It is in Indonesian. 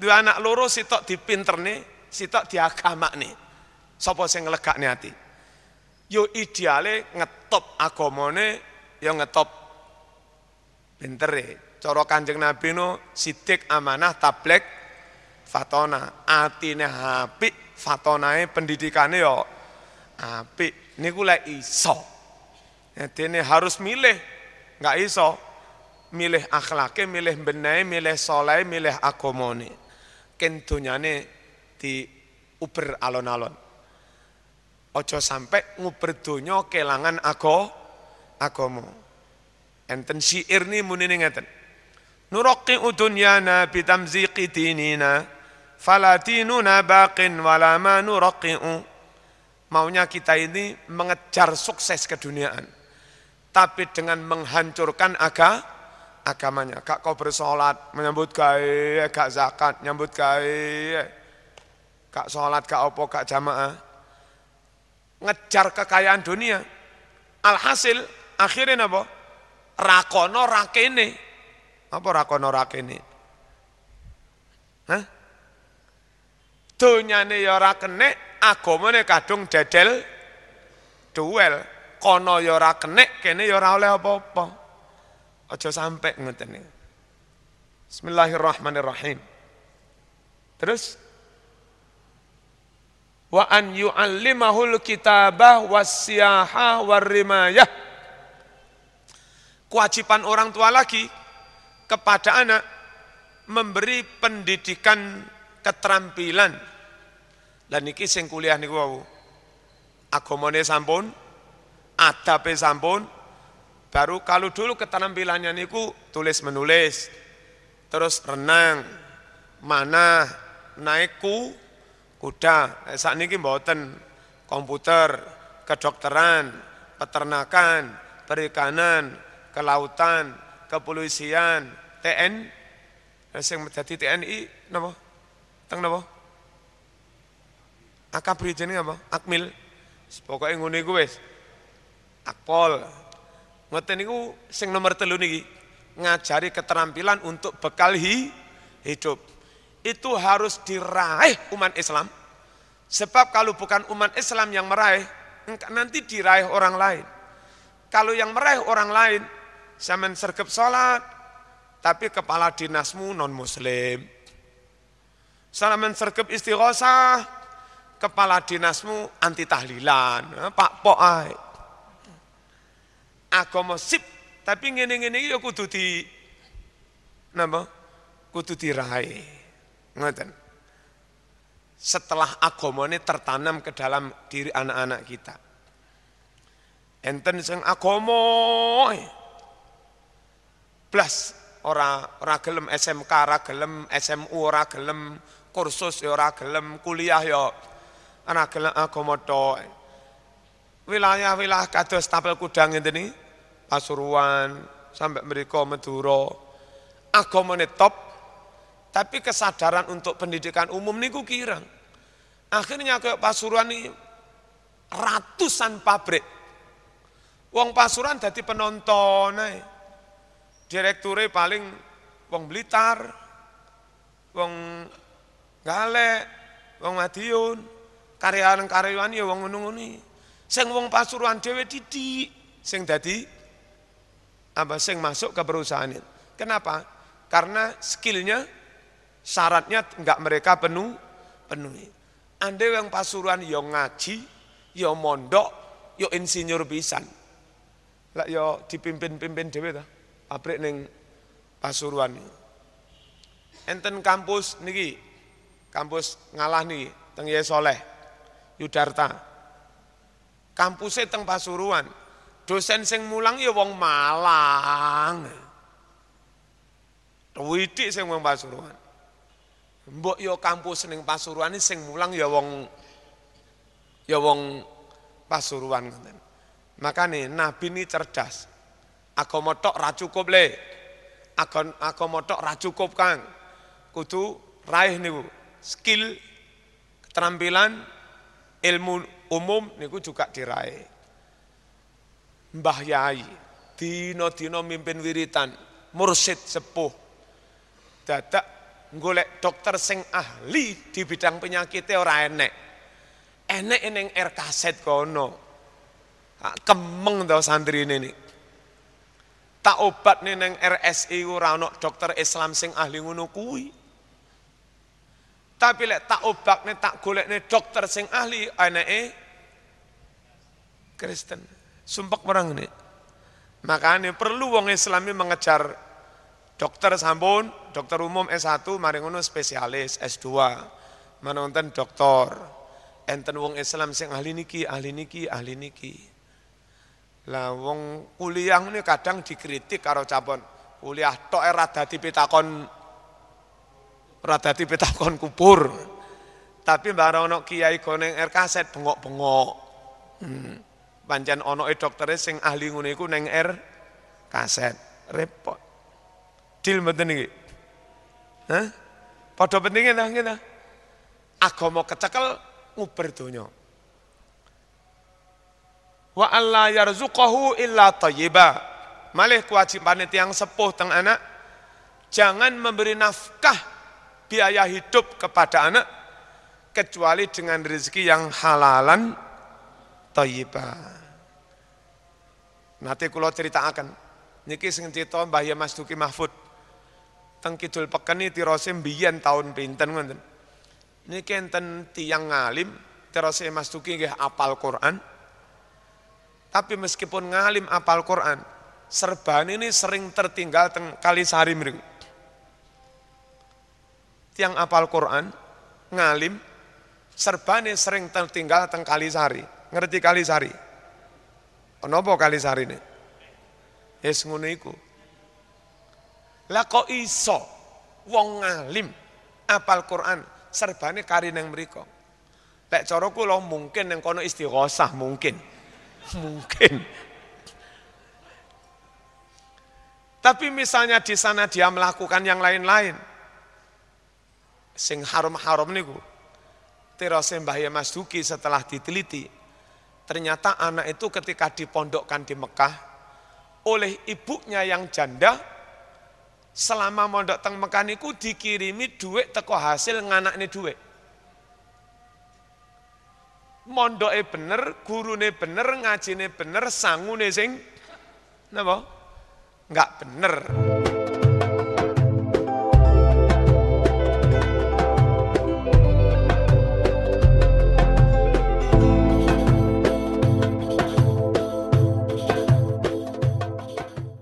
dua anak loro sitok dipinterne, sitok diagamakne. Sapa sing nglegakne ati? Yo ideale ngetop agamane, yo ngetop pintere. Cara Kanjeng Nabi no sidik amanah tablek fatona. Atine apik, fatonae pendidikane yo apik. Niku lek iso. Dene harus milih, nggak iso. Milih akhlake, milih benae, milih soleh, milih agamane. Ken donyane di uber alon-alon. Ojo sampai nguber donya kelangan ago agama. Enten syair ni munine ngeten. Nuraqi dunyana bitamziqi dinina fala dinuna baqin wala ma nuraqi'u. Maunya kita ini mengejar sukses keduniaan. Tapi dengan menghancurkan aga, agamanya. Kak kau bersolat, menyambut gawe, kak zakat, nyambut gawe. Kak solat, kak opo, kak jamaah ngejar kekayaan dunia. Alhasil akhirnya apa? Rakono rakene. Apa rakono rakene? Hah? Dunyane ya ora kenek, agamane kadung dedel duel. Kono ya ora kene ya ora oleh apa-apa. Aja sampai ngoten Bismillahirrahmanirrahim. Terus wa an yu'allimahul kitabah wasyahah warrimayah. Kewajiban orang tua lagi kepada anak memberi pendidikan keterampilan. Dan niki sing kuliah niku wau. Agamane sampun, adabe sampun, baru kalau dulu keterampilannya niku tulis menulis, terus renang, mana, naikku, kuda. Eh, saat ini mboten komputer kedokteran peternakan perikanan kelautan kepolisian TN sing dadi TNI napa? Teng napa? Akabri jenenge apa? Akmil. Pokoke ngono iku wis. Akpol ngoten niku sing nomor telu niki ngajari keterampilan untuk bekal hidup itu harus diraih umat Islam. Sebab kalau bukan umat Islam yang meraih, nanti diraih orang lain. Kalau yang meraih orang lain, zaman sergap sholat, tapi kepala dinasmu non muslim. Salaman sergap istighosah, kepala dinasmu anti tahlilan, Pak Poai. Agama sip, tapi ngene-ngene ya kudu di napa? Kudu diraih. Ngoten. Setelah agama ini tertanam ke dalam diri anak-anak kita. Enten sing agama blas ora ora gelem SMK, ora gelem SMU, ora gelem kursus ya ora gelem kuliah ya ora gelem agama. Wilayah-wilayah kados tapel kudang ngene Pasuruan sampai mereka Madura agamane top tapi kesadaran untuk pendidikan umum niku kirang. Akhirnya ke Pasuruan ini ratusan pabrik. Wong Pasuruan jadi penonton ae. Direkture paling wong Blitar, wong Galek, wong Madiun, karyawan-karyawan ya wong ngono-ngono. Sing wong Pasuruan dhewe didik sing dadi apa sing masuk ke perusahaan itu. Kenapa? Karena skillnya syaratnya enggak mereka penuh penuhi. Anda yang pasuruan yo ngaji, yo mondok, yo insinyur pisan. Lah yo dipimpin-pimpin dhewe ta. Pabrik ning Pasuruan. Enten kampus niki, kampus ngalah nih, teng Ye Soleh, Yudarta. Kampusnya teng Pasuruan. Dosen sing mulang ya wong Malang. Widik sing wong Pasuruan. Mbok yo kampus ning Pasuruan sing mulang ya wong ya wong Pasuruan ngoten. Makane nabi ini cerdas. Agama tok ra cukup le. Agama tok ra cukup Kang. Kudu raih niku skill keterampilan ilmu umum niku juga diraih. Mbah Yai dino-dino mimpin wiritan, mursid sepuh. Dadak golek dokter sing ahli di bidang penyakit ora enek. Enek ning R kaset kono. Kemeng to santri ini nih. Tak obat nih neng RSI ora ono dokter Islam sing ahli ngono kuwi. Tapi lek tak obat nih tak golek nih dokter sing ahli anake Kristen. Sumpah orang ini. Makanya perlu wong Islami mengejar dokter sampun, dokter umum S1, mari ngono spesialis S2, menonton dokter. Enten wong Islam sing ahli niki, ahli niki, ahli niki. Lah wong kuliah ini kadang dikritik karo cabon. Kuliah tok era dadi pitakon ora dadi pitakon kubur. Tapi barang ono kiai goneng R kaset bengok-bengok. Hmm. Pancen ono e doktere sing ahli ngono iku R kaset. Repot. Dil mboten iki. Hah? Padha pentingnya ta kita. Agama kecekel nguber donya. Wa alla yarzuqahu illa thayyiba. Malih kewajiban yang sepuh teng anak jangan memberi nafkah biaya hidup kepada anak kecuali dengan rezeki yang halalan thayyibah. Nanti kalau cerita akan, niki sing cerita Mbah Ya Mas Duki Mahfud. Teng Kidul Pekeni tirose mbiyen tahun pinten ngoten. Niki enten tiyang ngalim, tirose Mas Duki nggih apal Quran. Tapi meskipun ngalim apal Quran, serban ini sering tertinggal teng Kalisari mriku. Tiang apal Quran, ngalim, serbane sering tertinggal teng Kalisari. Ngerti Kalisari? Kenapa Kalisari ini? Yes ngono iku. Lah kok iso wong ngalim apal Quran serbane kari nang mriku. Lek cara kula mungkin nang kono istighosah mungkin. Mungkin. Tapi misalnya di sana dia melakukan yang lain-lain. Sing haram-haram niku. Tirose Mbah Mas Duki setelah diteliti, ternyata anak itu ketika dipondokkan di Mekah oleh ibunya yang janda selama mondok teng Mekah niku dikirimi duit teko hasil nganakne duit. Mondoke bener, gurune bener, ngajine bener, sangune sing napa? Enggak bener.